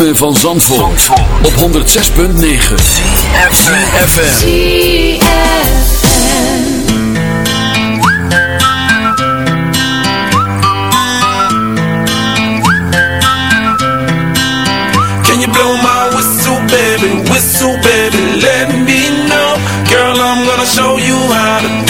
Ritme van Zandvoort, op 106.9 CFFM Can you blow my whistle baby, whistle baby, let me know. Girl I'm gonna show you how to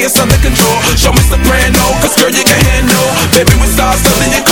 it's under control. Show me soprano, cause girl you can handle. Baby we start selling, you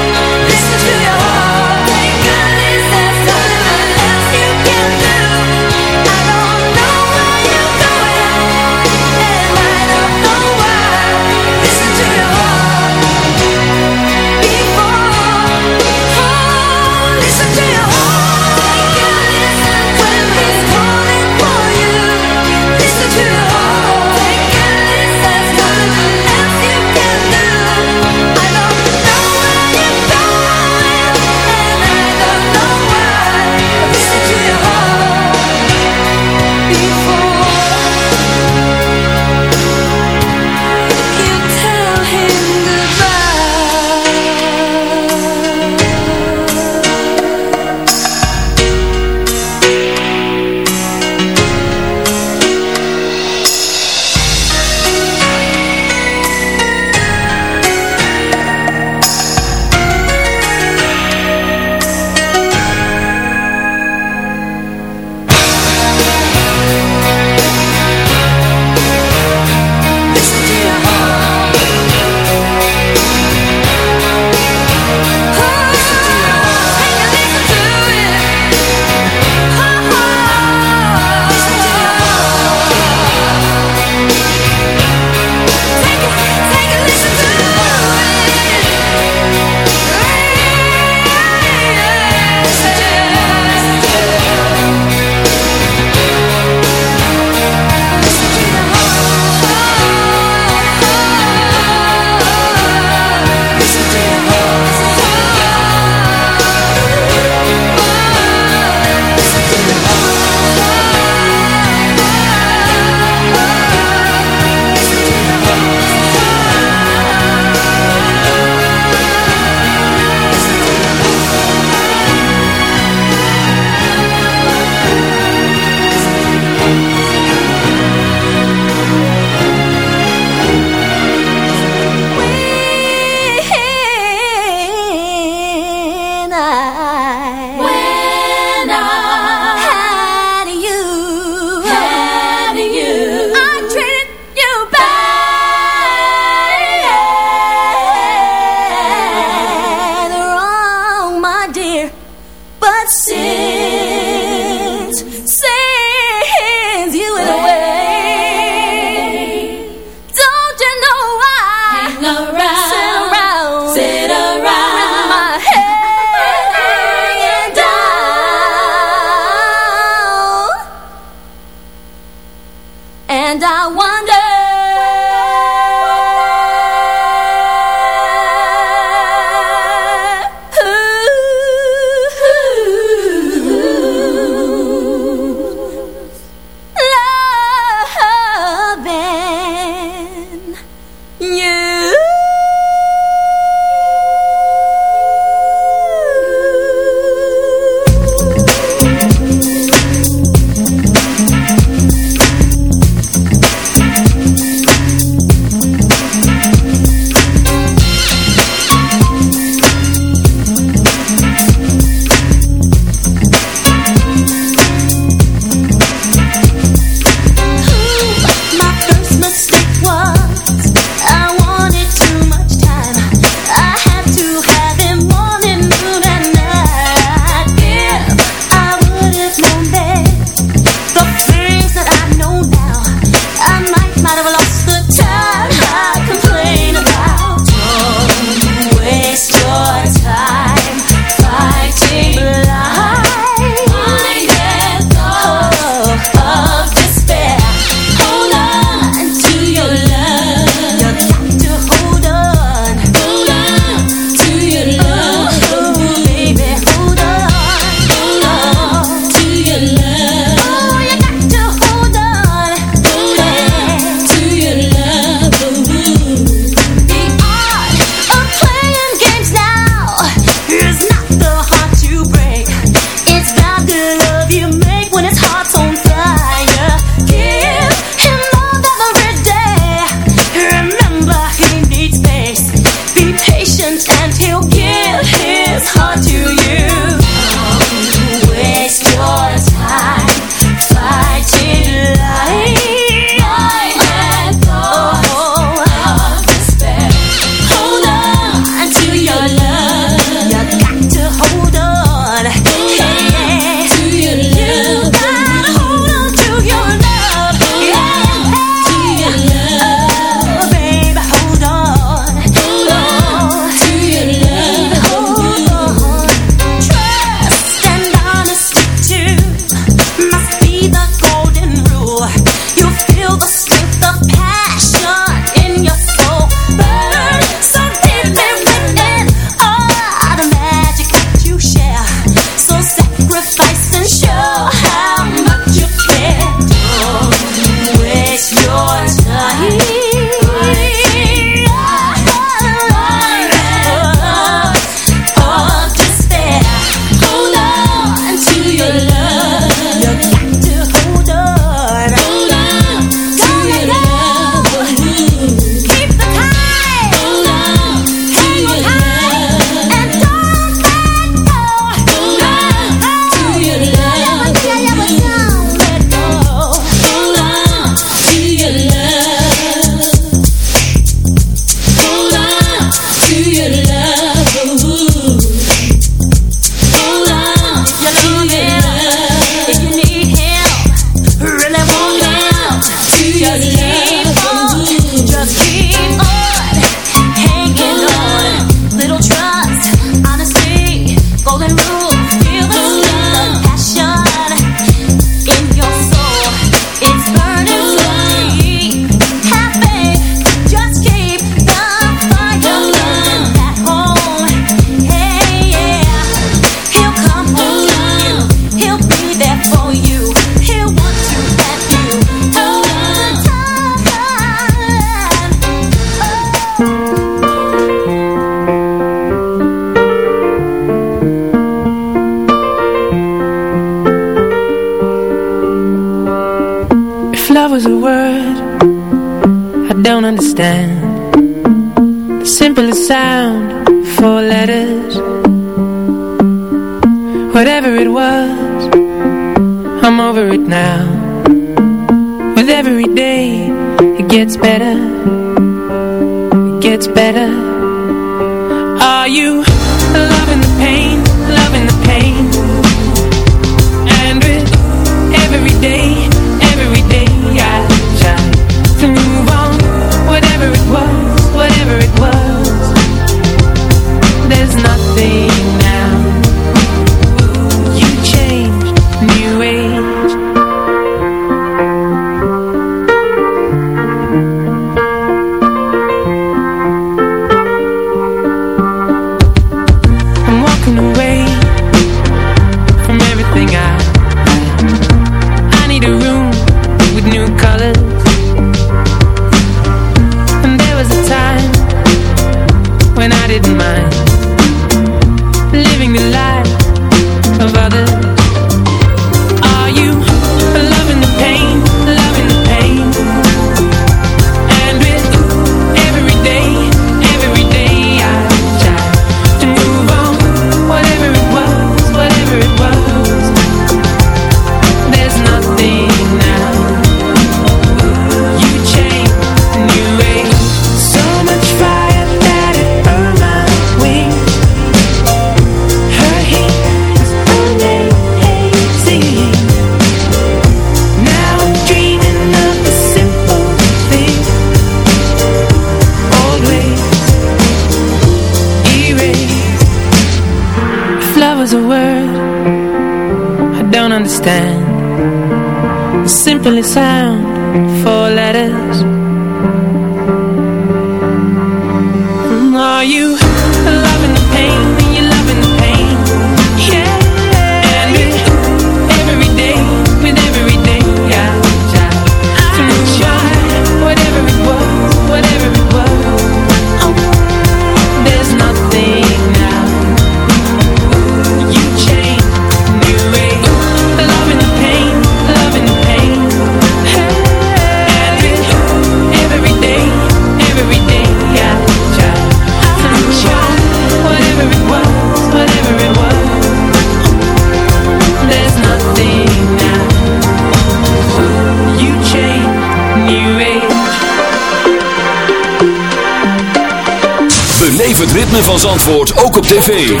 van Zandvoort ook op tv.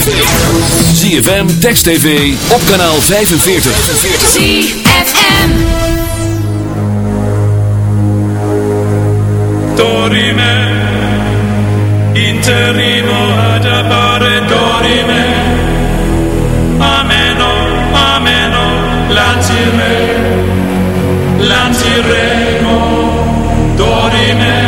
ZFM, Text TV, op kanaal 45. ZFM Dorime Interimo ad appare Dorime Ameno, ameno Lancire Lanciremo Dorime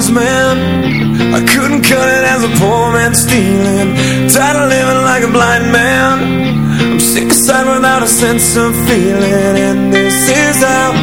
honest man. I couldn't cut it as a poor man stealing. Tired of living like a blind man. I'm sick of sight without a sense of feeling. And this is how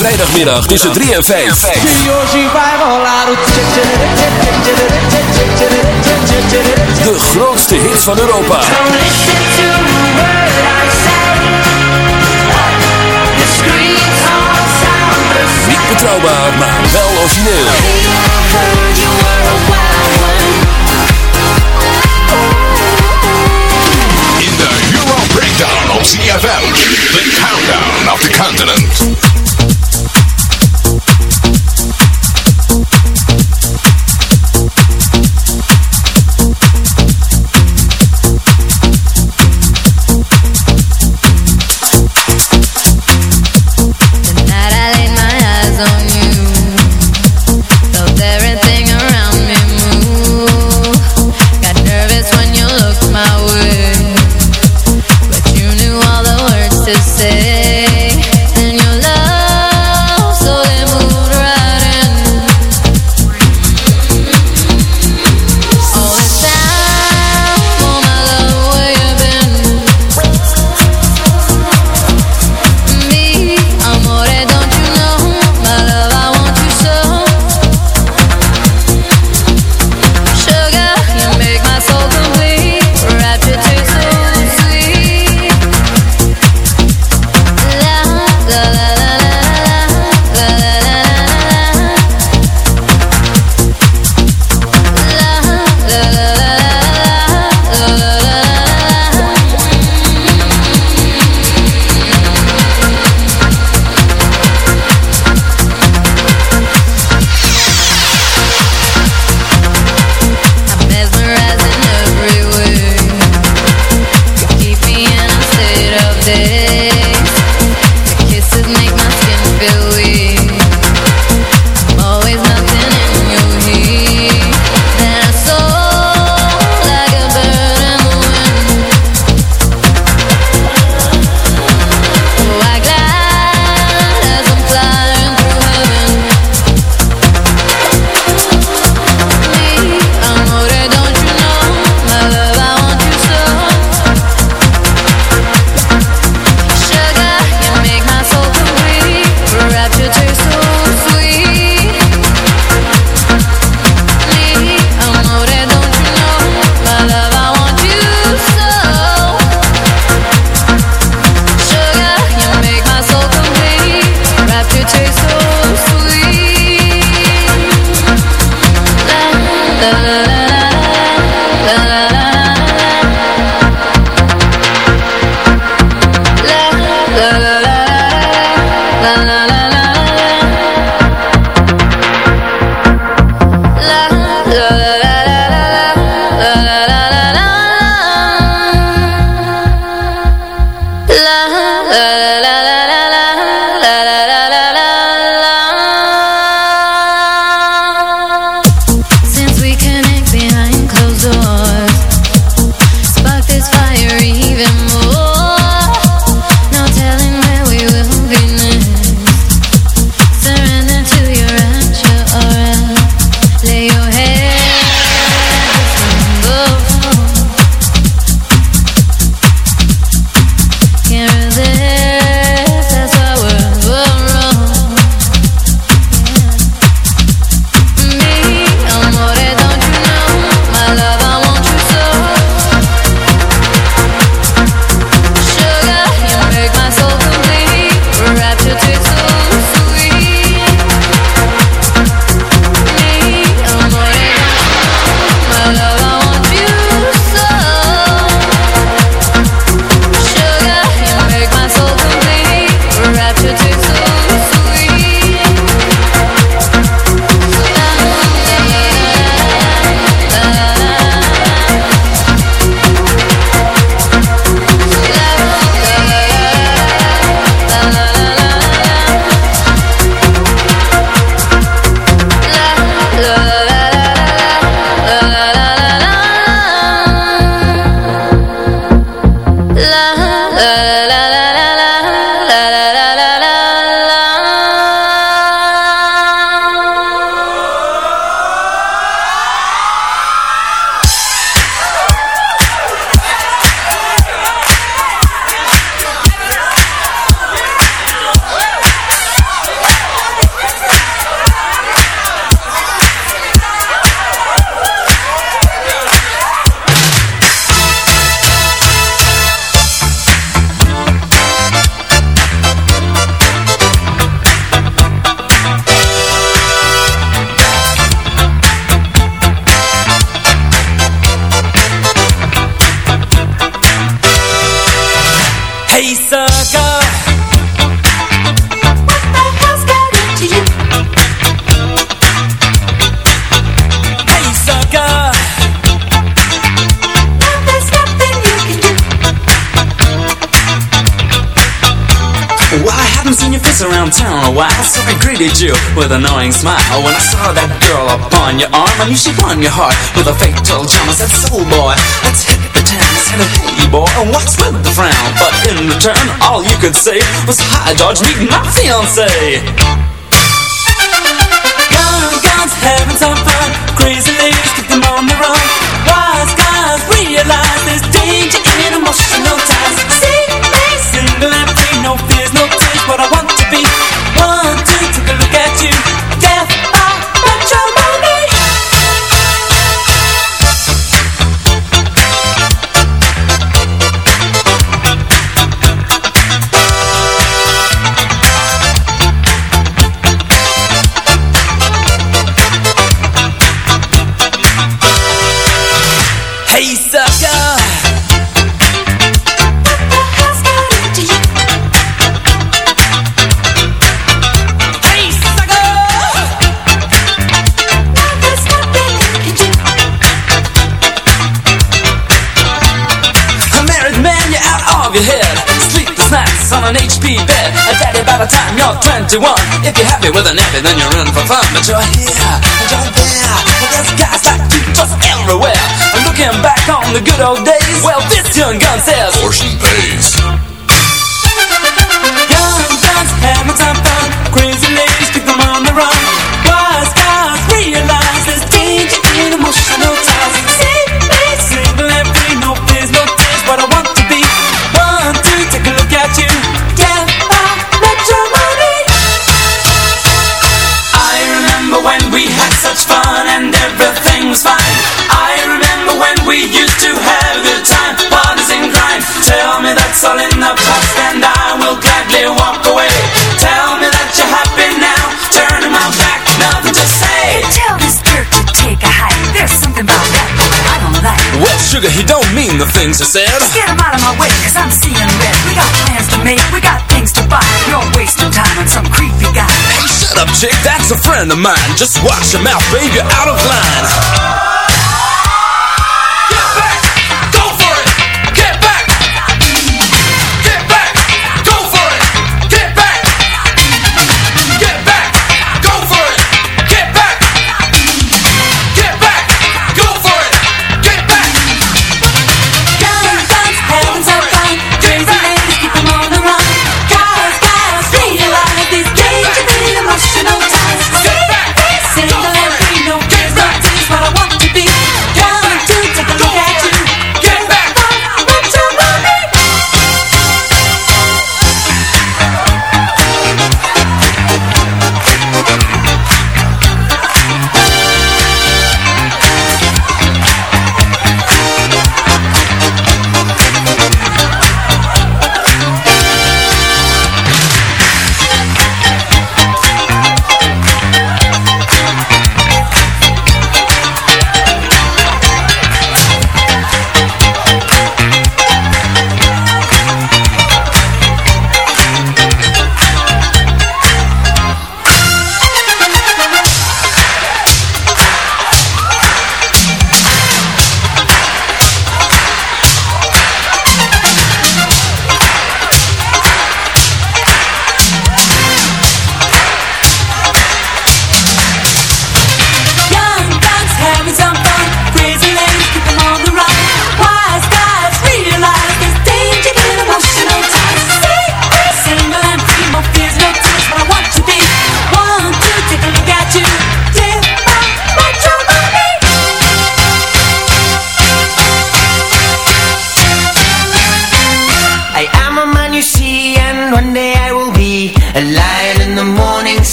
vrijdagmiddag tussen 3 en 5. De grootste hit van Europa. Niet betrouwbaar, maar wel origineel. In de Euro Breakdown op CFM. The Countdown of the Continent. Hey sucker What the hell's got into you? Hey sucker Now there's nothing you can do. Well, I haven't seen your face around town a while So I greeted you with an knowing smile When I saw that girl upon your arm I knew she'd won your heart with a fatal charm I said, soul boy, let's hit town I hey boy, and what's with the frown? But in return, all you could say Was, hi George, meet my fiancé. Young guns having some fun Crazy ladies keep them on the run. Wise guys realize there's danger in emotional ties. See me single and free, no fears, no tears What I want to be. One, two, take a look at you on HP bed A daddy by the time you're 21 If you're happy with a nappy, then you're in for fun. But you're here, and you're there And there's guys like you just everywhere. And looking back on the good old days Well, this young gun says Portion pays. Mean the things he said Get him out of my way, cause I'm seeing red. We got plans to make, we got things to buy. You're wasting time on some creepy guy. Hey, shut up, chick, that's a friend of mine Just watch your mouth, babe, you're out of line